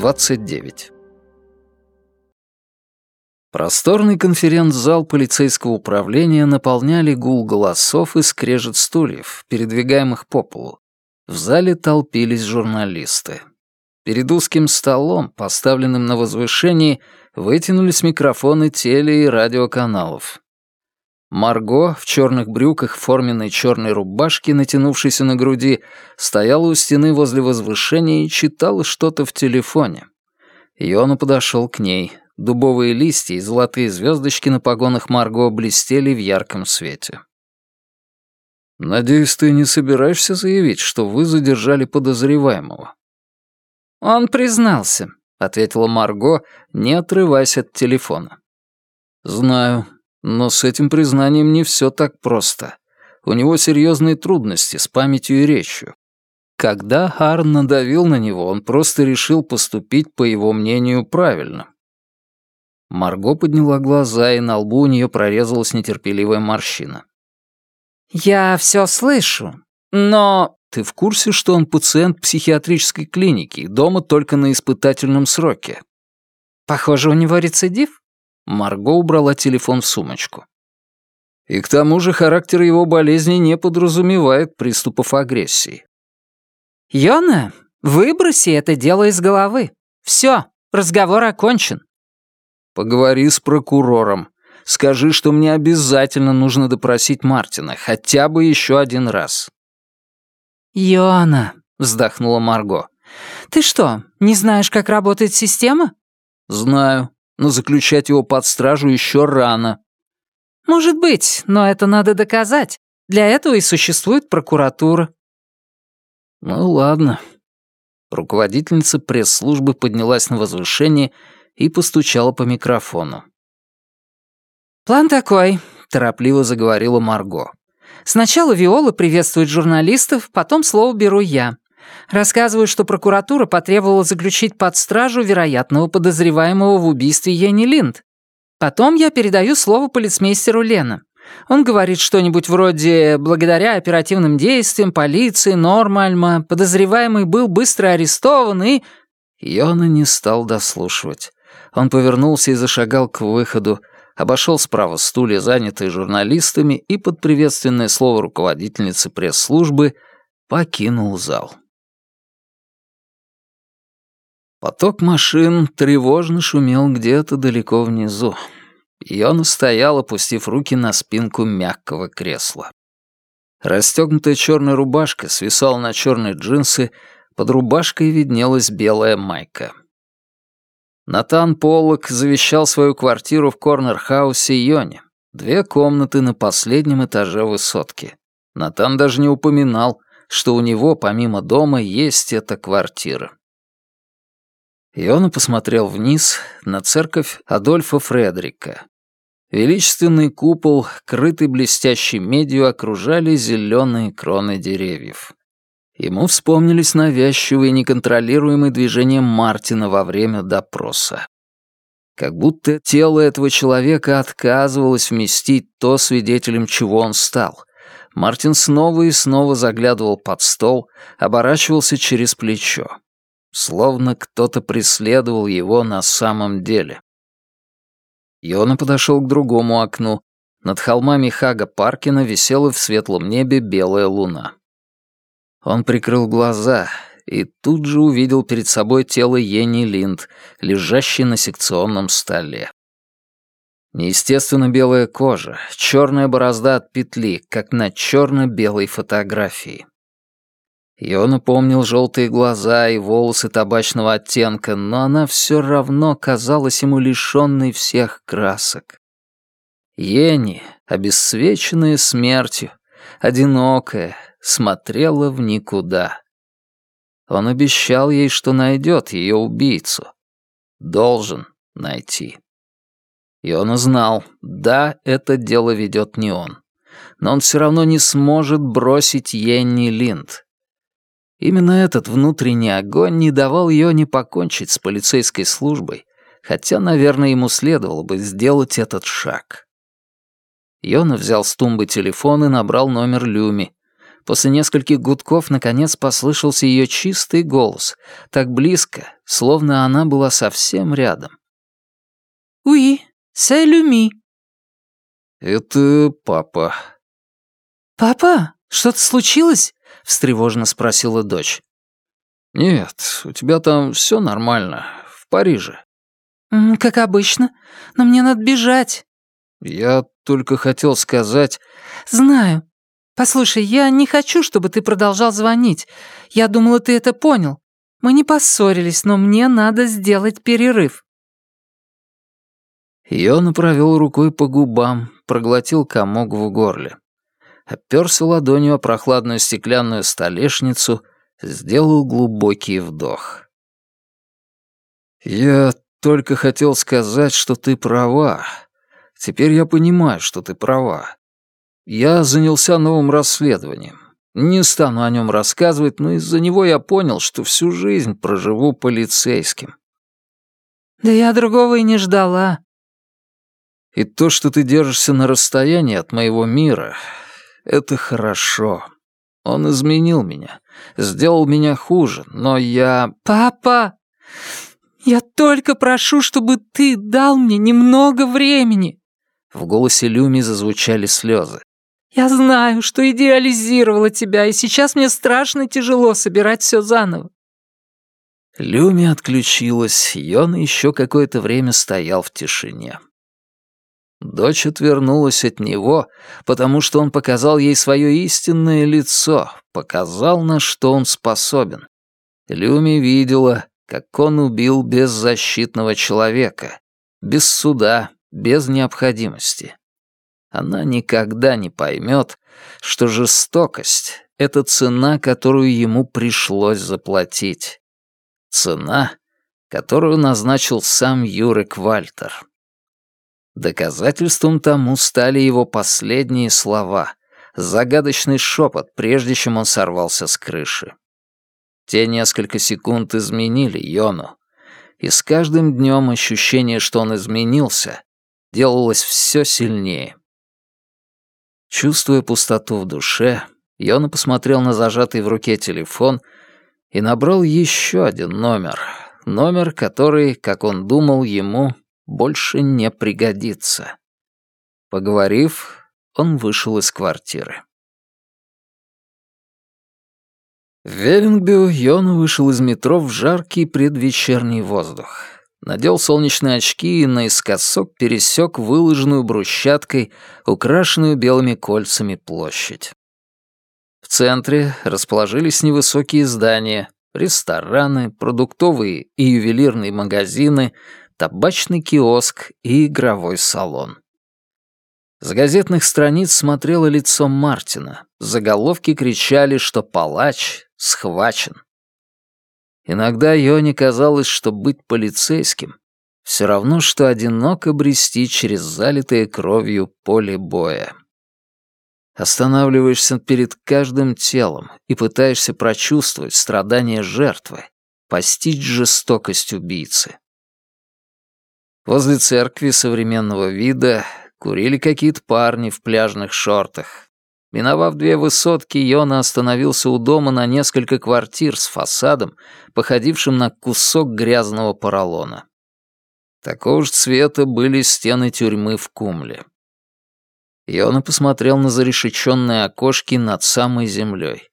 29. Просторный конференц-зал полицейского управления наполняли гул голосов и скрежет стульев, передвигаемых по полу. В зале толпились журналисты. Перед узким столом, поставленным на возвышении, вытянулись микрофоны теле- и радиоканалов. Марго в черных брюках форменной черной рубашке, натянувшейся на груди, стояла у стены возле возвышения и читала что-то в телефоне. Йона подошел к ней. Дубовые листья и золотые звездочки на погонах Марго блестели в ярком свете. «Надеюсь, ты не собираешься заявить, что вы задержали подозреваемого?» «Он признался», — ответила Марго, не отрываясь от телефона. «Знаю, но с этим признанием не все так просто. У него серьезные трудности с памятью и речью. Когда Арн надавил на него, он просто решил поступить, по его мнению, правильно. Марго подняла глаза, и на лбу у нее прорезалась нетерпеливая морщина. «Я все слышу, но...» «Ты в курсе, что он пациент психиатрической клиники и дома только на испытательном сроке?» «Похоже, у него рецидив?» Марго убрала телефон в сумочку. И к тому же характер его болезни не подразумевает приступов агрессии. «Йона, выброси это дело из головы. Все, разговор окончен». «Поговори с прокурором. Скажи, что мне обязательно нужно допросить Мартина, хотя бы еще один раз». «Йона», — вздохнула Марго, — «ты что, не знаешь, как работает система?» «Знаю но заключать его под стражу еще рано». «Может быть, но это надо доказать. Для этого и существует прокуратура». «Ну ладно». Руководительница пресс-службы поднялась на возвышение и постучала по микрофону. «План такой», — торопливо заговорила Марго. «Сначала Виола приветствует журналистов, потом слово беру я. Рассказываю, что прокуратура потребовала заключить под стражу вероятного подозреваемого в убийстве Йенни Линд. Потом я передаю слово полицмейстеру Лена. Он говорит что-нибудь вроде «Благодаря оперативным действиям полиции Нормальма подозреваемый был быстро арестован и...» Йона не стал дослушивать. Он повернулся и зашагал к выходу, обошел справа стулья, занятые журналистами, и под приветственное слово руководительницы пресс-службы покинул зал. Поток машин тревожно шумел где-то далеко внизу. Йона стоял, опустив руки на спинку мягкого кресла. Расстегнутая черная рубашка свисала на черные джинсы, под рубашкой виднелась белая майка. Натан Поллок завещал свою квартиру в корнер-хаусе Йоне. Две комнаты на последнем этаже высотки. Натан даже не упоминал, что у него помимо дома есть эта квартира. Иона посмотрел вниз на церковь Адольфа Фредерика. Величественный купол, крытый блестящей медью, окружали зеленые кроны деревьев. Ему вспомнились навязчивые неконтролируемые движения Мартина во время допроса. Как будто тело этого человека отказывалось вместить то, свидетелем чего он стал. Мартин снова и снова заглядывал под стол, оборачивался через плечо словно кто-то преследовал его на самом деле. Йона подошел к другому окну. Над холмами Хага Паркина висела в светлом небе белая луна. Он прикрыл глаза и тут же увидел перед собой тело Йенни Линд, лежащее на секционном столе. Неестественно белая кожа, черная борозда от петли, как на черно-белой фотографии. И он желтые глаза и волосы табачного оттенка, но она все равно казалась ему лишенной всех красок. Ени, обесцвеченная смертью, одинокая, смотрела в никуда. Он обещал ей, что найдет ее убийцу. Должен найти. И он узнал, да, это дело ведет не он. Но он все равно не сможет бросить Йенни Линд. Именно этот внутренний огонь не давал Йоне покончить с полицейской службой, хотя, наверное, ему следовало бы сделать этот шаг. Йона взял с тумбы телефон и набрал номер Люми. После нескольких гудков наконец послышался ее чистый голос, так близко, словно она была совсем рядом. «Oui, c'est Люми». «Это папа». «Папа, что-то случилось?» — встревоженно спросила дочь. «Нет, у тебя там все нормально, в Париже». «Как обычно, но мне надо бежать». «Я только хотел сказать...» «Знаю. Послушай, я не хочу, чтобы ты продолжал звонить. Я думала, ты это понял. Мы не поссорились, но мне надо сделать перерыв». Йона провел рукой по губам, проглотил комок в горле. Оперся ладонью о прохладную стеклянную столешницу, сделал глубокий вдох. «Я только хотел сказать, что ты права. Теперь я понимаю, что ты права. Я занялся новым расследованием. Не стану о нем рассказывать, но из-за него я понял, что всю жизнь проживу полицейским. Да я другого и не ждала. И то, что ты держишься на расстоянии от моего мира, это хорошо. Он изменил меня, сделал меня хуже, но я... Папа, я только прошу, чтобы ты дал мне немного времени. В голосе Люми зазвучали слезы. Я знаю, что идеализировала тебя, и сейчас мне страшно тяжело собирать все заново. Люми отключилась, Йона еще какое-то время стоял в тишине. Дочь отвернулась от него, потому что он показал ей свое истинное лицо, показал, на что он способен. Люми видела, как он убил беззащитного человека, без суда, без необходимости. Она никогда не поймет, что жестокость — это цена, которую ему пришлось заплатить. Цена, которую назначил сам Юрик Вальтер. Доказательством тому стали его последние слова, загадочный шепот, прежде чем он сорвался с крыши. Те несколько секунд изменили Йону, и с каждым днем ощущение, что он изменился, делалось все сильнее. Чувствуя пустоту в душе, Йона посмотрел на зажатый в руке телефон и набрал еще один номер. Номер, который, как он думал, ему больше не пригодится. Поговорив, он вышел из квартиры. В Веллингбю Йона вышел из метро в жаркий предвечерний воздух. Надел солнечные очки и наискосок пересек выложенную брусчаткой, украшенную белыми кольцами площадь. В центре расположились невысокие здания, рестораны, продуктовые и ювелирные магазины, табачный киоск и игровой салон. С газетных страниц смотрело лицо Мартина. Заголовки кричали, что палач схвачен. Иногда Йоне казалось, что быть полицейским — все равно, что одиноко брести через залитое кровью поле боя. Останавливаешься перед каждым телом и пытаешься прочувствовать страдания жертвы, постичь жестокость убийцы. Возле церкви современного вида курили какие-то парни в пляжных шортах. Миновав две высотки, Йона остановился у дома на несколько квартир с фасадом, походившим на кусок грязного поролона. Такого же цвета были стены тюрьмы в Кумле. Йона посмотрел на зарешеченные окошки над самой землей.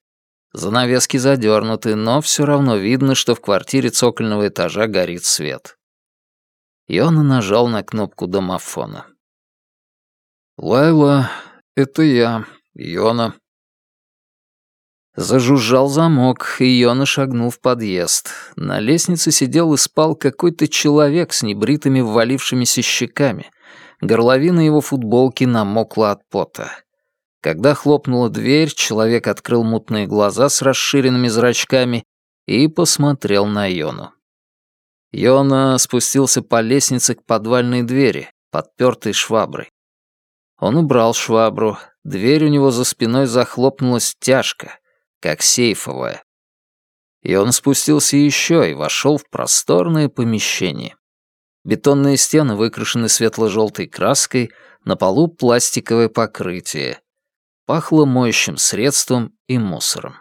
Занавески задернуты, но все равно видно, что в квартире цокольного этажа горит свет. Йона нажал на кнопку домофона. «Лайла, это я, Йона». Зажужжал замок, и Йона шагнул в подъезд. На лестнице сидел и спал какой-то человек с небритыми ввалившимися щеками. Горловина его футболки намокла от пота. Когда хлопнула дверь, человек открыл мутные глаза с расширенными зрачками и посмотрел на Йону. Йона спустился по лестнице к подвальной двери, подпертой шваброй. Он убрал швабру, дверь у него за спиной захлопнулась тяжко, как сейфовая. И он спустился еще и вошел в просторное помещение. Бетонные стены выкрашены светло-желтой краской, на полу пластиковое покрытие. пахло моющим средством и мусором.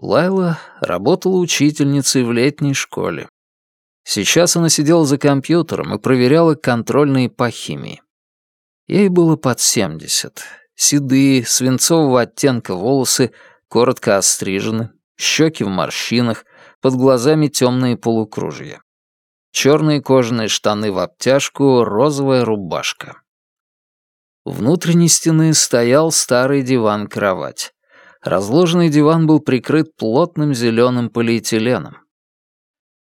Лайла работала учительницей в летней школе. Сейчас она сидела за компьютером и проверяла контрольные по химии. Ей было под 70. Седые, свинцового оттенка волосы, коротко острижены, щеки в морщинах, под глазами темные полукружья. Черные кожаные штаны в обтяжку, розовая рубашка. У внутренней стены стоял старый диван-кровать. Разложенный диван был прикрыт плотным зеленым полиэтиленом.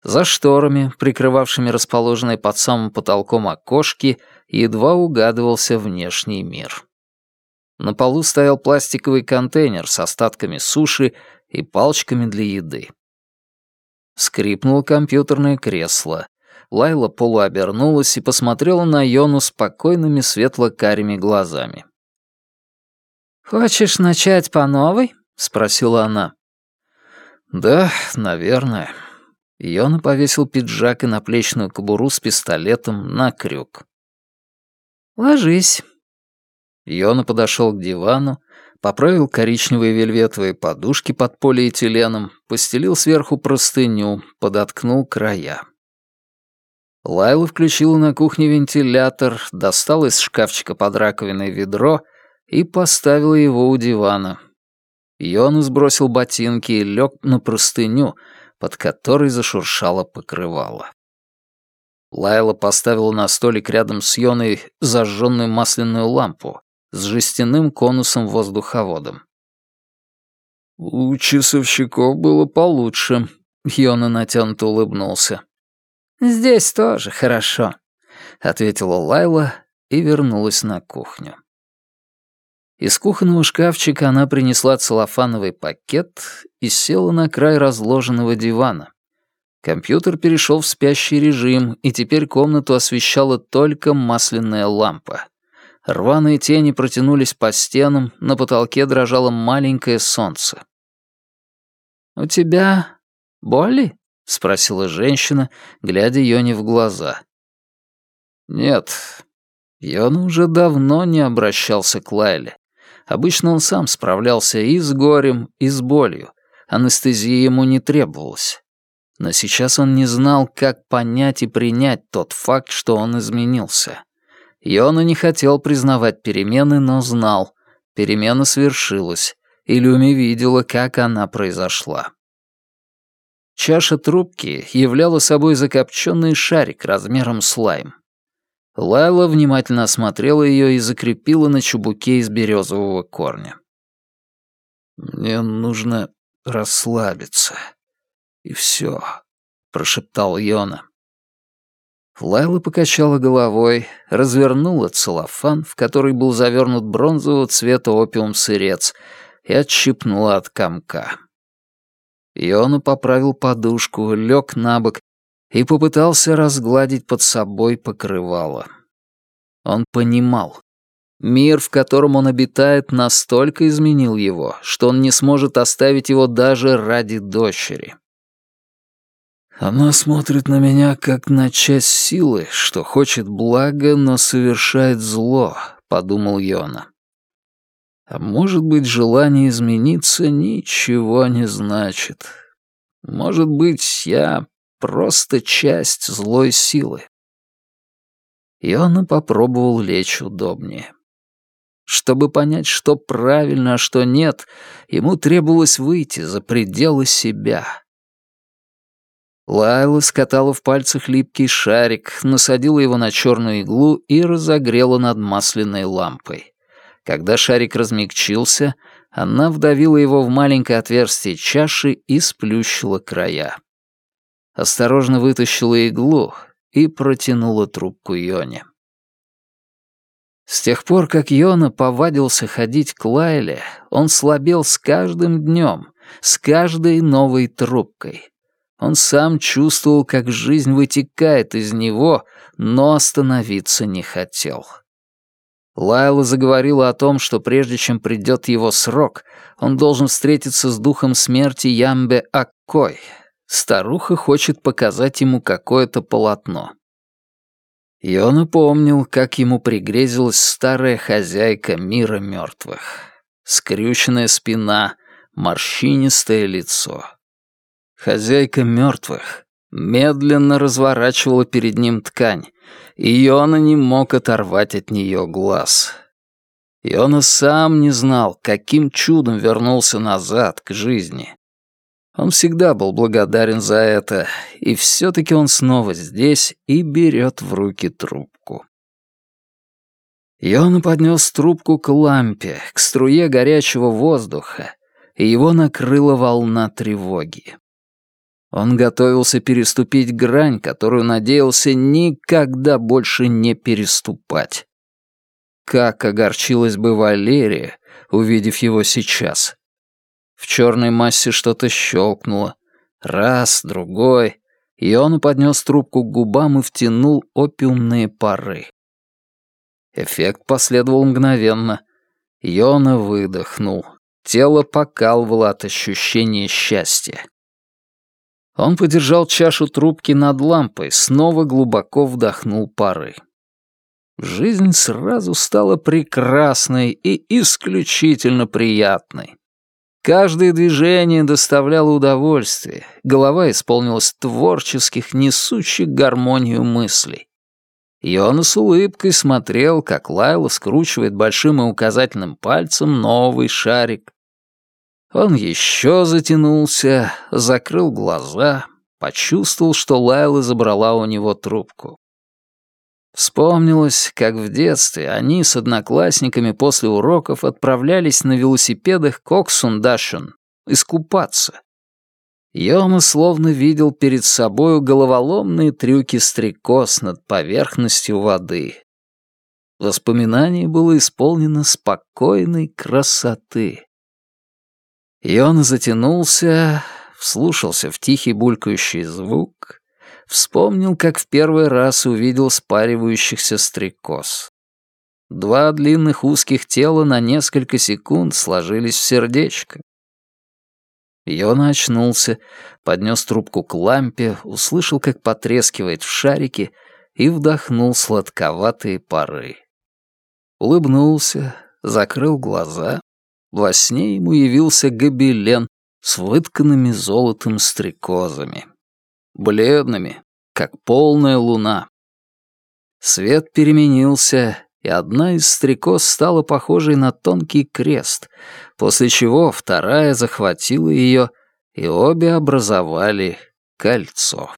За шторами, прикрывавшими расположенные под самым потолком окошки, едва угадывался внешний мир. На полу стоял пластиковый контейнер с остатками суши и палочками для еды. Скрипнуло компьютерное кресло. Лайла полуобернулась и посмотрела на Йону спокойными светло-карими глазами. «Хочешь начать по новой?» — спросила она. «Да, наверное». Йона повесил пиджак и наплечную кобуру с пистолетом на крюк. «Ложись». Йона подошел к дивану, поправил коричневые вельветовые подушки под полиэтиленом, постелил сверху простыню, подоткнул края. Лайла включила на кухне вентилятор, достала из шкафчика под раковиной ведро и поставила его у дивана. Йона сбросил ботинки и лег на простыню — под которой зашуршало покрывало. Лайла поставила на столик рядом с Йоной зажженную масляную лампу с жестяным конусом-воздуховодом. «У часовщиков было получше», — Йона натянуто улыбнулся. «Здесь тоже хорошо», — ответила Лайла и вернулась на кухню. Из кухонного шкафчика она принесла целлофановый пакет и села на край разложенного дивана. Компьютер перешел в спящий режим, и теперь комнату освещала только масляная лампа. Рваные тени протянулись по стенам, на потолке дрожало маленькое солнце. «У тебя боли?» — спросила женщина, глядя Йоне в глаза. «Нет». Йона уже давно не обращался к Лайле. Обычно он сам справлялся и с горем, и с болью. Анестезия ему не требовалась. Но сейчас он не знал, как понять и принять тот факт, что он изменился. Йона не хотел признавать перемены, но знал. Перемена свершилась, и Люми видела, как она произошла. Чаша трубки являла собой закопченный шарик размером с лайм. Лайла внимательно осмотрела ее и закрепила на чубуке из березового корня. «Мне нужно расслабиться. И все», — прошептал Йона. Лайла покачала головой, развернула целлофан, в который был завернут бронзового цвета опиум-сырец, и отщипнула от комка. Йона поправил подушку, лег на бок и попытался разгладить под собой покрывало. Он понимал. Мир, в котором он обитает, настолько изменил его, что он не сможет оставить его даже ради дочери. «Она смотрит на меня, как на часть силы, что хочет блага, но совершает зло», — подумал Йона. «А может быть, желание измениться ничего не значит. Может быть, я просто часть злой силы. Йона попробовал лечь удобнее. Чтобы понять, что правильно, а что нет, ему требовалось выйти за пределы себя. Лайла скатала в пальцах липкий шарик, насадила его на черную иглу и разогрела над масляной лампой. Когда шарик размягчился, она вдавила его в маленькое отверстие чаши и сплющила края осторожно вытащила иглу и протянула трубку Йоне. С тех пор, как Йона повадился ходить к Лайле, он слабел с каждым днем, с каждой новой трубкой. Он сам чувствовал, как жизнь вытекает из него, но остановиться не хотел. Лайла заговорила о том, что прежде чем придет его срок, он должен встретиться с духом смерти Ямбе Аккой, Старуха хочет показать ему какое-то полотно. Йона помнил, как ему пригрезилась старая хозяйка мира мертвых. Скрюченная спина, морщинистое лицо. Хозяйка мертвых медленно разворачивала перед ним ткань, и Йона не мог оторвать от нее глаз. Йона сам не знал, каким чудом вернулся назад к жизни. Он всегда был благодарен за это, и все-таки он снова здесь и берет в руки трубку. Йона поднес трубку к лампе, к струе горячего воздуха, и его накрыла волна тревоги. Он готовился переступить грань, которую надеялся никогда больше не переступать. Как огорчилась бы Валерия, увидев его сейчас. В черной массе что-то щелкнуло. Раз, другой. И он поднес трубку к губам и втянул опиумные пары. Эффект последовал мгновенно. Йона выдохнул. Тело покалывало от ощущения счастья. Он подержал чашу трубки над лампой, снова глубоко вдохнул пары. Жизнь сразу стала прекрасной и исключительно приятной. Каждое движение доставляло удовольствие, голова исполнилась творческих, несущих гармонию мыслей. Йона с улыбкой смотрел, как Лайла скручивает большим и указательным пальцем новый шарик. Он еще затянулся, закрыл глаза, почувствовал, что Лайла забрала у него трубку. Вспомнилось, как в детстве они с одноклассниками после уроков отправлялись на велосипедах к Оксундашен искупаться. Йома словно видел перед собою головоломные трюки стрекоз над поверхностью воды. Воспоминание было исполнено спокойной красоты. Йона затянулся, вслушался в тихий булькающий звук вспомнил, как в первый раз увидел спаривающихся стрекоз. Два длинных узких тела на несколько секунд сложились в сердечко. Йона очнулся, поднес трубку к лампе, услышал, как потрескивает в шарике, и вдохнул сладковатые пары. Улыбнулся, закрыл глаза. Во сне ему явился гобелен с вытканными золотом стрекозами бледными, как полная луна. Свет переменился, и одна из стрекоз стала похожей на тонкий крест, после чего вторая захватила ее, и обе образовали кольцо.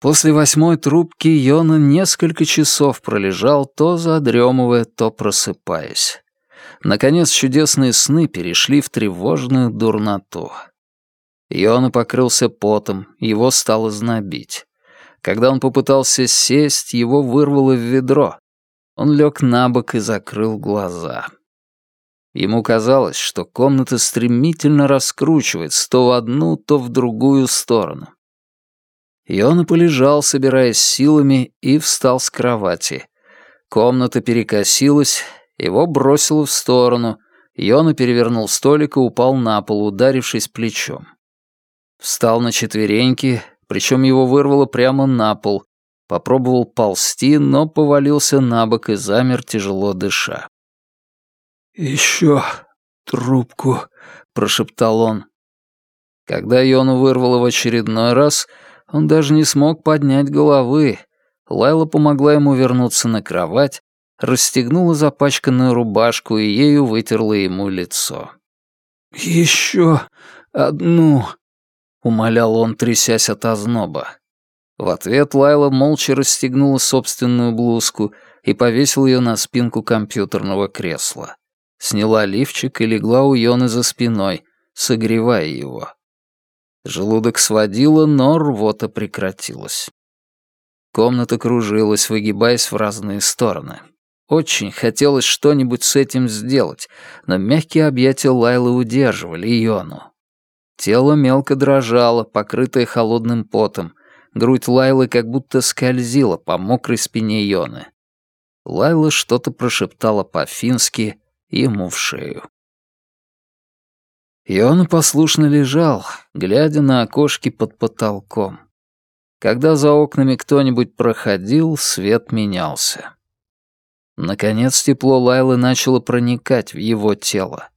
После восьмой трубки Йона несколько часов пролежал, то задремывая, то просыпаясь. Наконец чудесные сны перешли в тревожную дурноту. Йона покрылся потом, его стало знобить. Когда он попытался сесть, его вырвало в ведро. Он лег на бок и закрыл глаза. Ему казалось, что комната стремительно раскручивается то в одну, то в другую сторону. Йона полежал, собираясь силами, и встал с кровати. Комната перекосилась, его бросило в сторону. Йона перевернул столик и упал на пол, ударившись плечом. Встал на четвереньки, причем его вырвало прямо на пол. Попробовал ползти, но повалился на бок и замер, тяжело дыша. «Еще трубку», — прошептал он. Когда Йону вырвало в очередной раз, он даже не смог поднять головы. Лайла помогла ему вернуться на кровать, расстегнула запачканную рубашку и ею вытерла ему лицо. «Еще одну», — умолял он, трясясь от озноба. В ответ Лайла молча расстегнула собственную блузку и повесила ее на спинку компьютерного кресла. Сняла лифчик и легла у Йоны за спиной, согревая его. Желудок сводило, но рвота прекратилась. Комната кружилась, выгибаясь в разные стороны. Очень хотелось что-нибудь с этим сделать, но мягкие объятия Лайлы удерживали Йону. Тело мелко дрожало, покрытое холодным потом. Грудь Лайлы как будто скользила по мокрой спине Йоны. Лайла что-то прошептала по-фински ему в шею. Йона послушно лежал, глядя на окошки под потолком. Когда за окнами кто-нибудь проходил, свет менялся. Наконец тепло Лайлы начало проникать в его тело.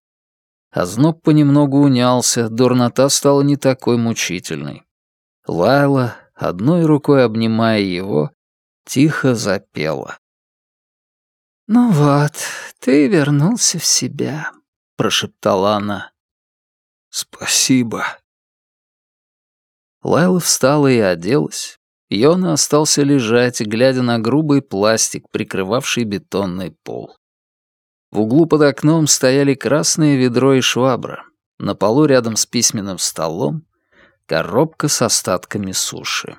Озноб понемногу унялся, дурнота стала не такой мучительной. Лайла, одной рукой обнимая его, тихо запела. «Ну вот, ты вернулся в себя», — прошептала она. «Спасибо». Лайла встала и оделась. Йона остался лежать, глядя на грубый пластик, прикрывавший бетонный пол. В углу под окном стояли красное ведро и швабра. На полу рядом с письменным столом коробка с остатками суши.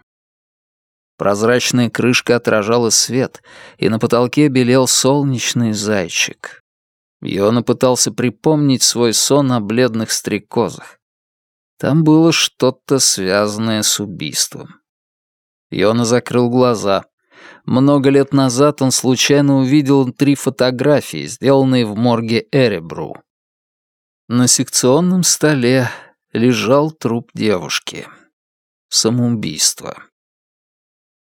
Прозрачная крышка отражала свет, и на потолке белел солнечный зайчик. Йона пытался припомнить свой сон о бледных стрекозах. Там было что-то связанное с убийством. Йона закрыл глаза. Много лет назад он случайно увидел три фотографии, сделанные в морге Эребру. На секционном столе лежал труп девушки. Самоубийство.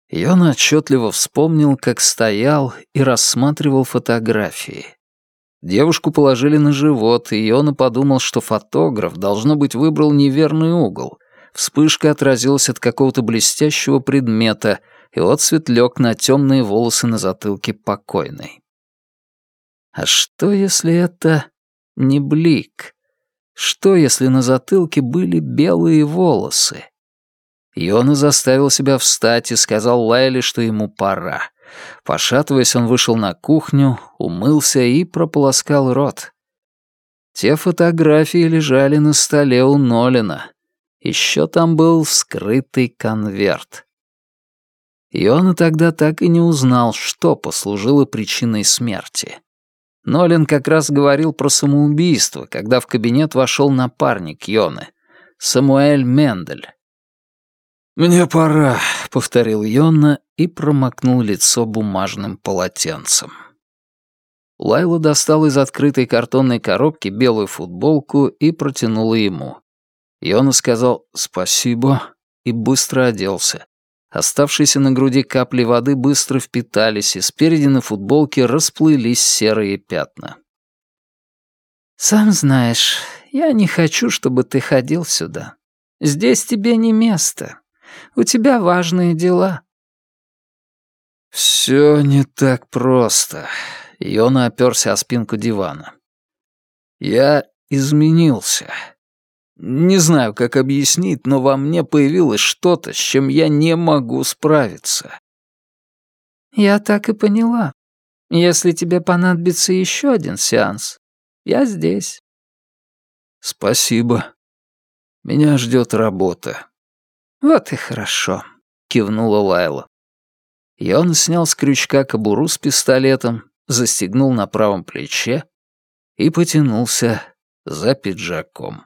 И он отчетливо вспомнил, как стоял и рассматривал фотографии. Девушку положили на живот, и Йона подумал, что фотограф, должно быть, выбрал неверный угол. Вспышка отразилась от какого-то блестящего предмета, и отцвет лег на темные волосы на затылке покойной. А что, если это не блик? Что, если на затылке были белые волосы? Йона заставил себя встать и сказал Лайле, что ему пора. Пошатываясь, он вышел на кухню, умылся и прополоскал рот. Те фотографии лежали на столе у Нолина. Еще там был вскрытый конверт. Йона тогда так и не узнал, что послужило причиной смерти. Нолин как раз говорил про самоубийство, когда в кабинет вошел напарник Йоны, Самуэль Мендель. «Мне пора», — повторил Йонна и промокнул лицо бумажным полотенцем. Лайла достала из открытой картонной коробки белую футболку и протянула ему. Йона сказал «спасибо» и быстро оделся. Оставшиеся на груди капли воды быстро впитались, и спереди на футболке расплылись серые пятна. «Сам знаешь, я не хочу, чтобы ты ходил сюда. Здесь тебе не место», у тебя важные дела». «Все не так просто», — Йона оперся о спинку дивана. «Я изменился. Не знаю, как объяснить, но во мне появилось что-то, с чем я не могу справиться». «Я так и поняла. Если тебе понадобится еще один сеанс, я здесь». «Спасибо. Меня ждет работа. «Вот и хорошо», — кивнула Лайла. И он снял с крючка кобуру с пистолетом, застегнул на правом плече и потянулся за пиджаком.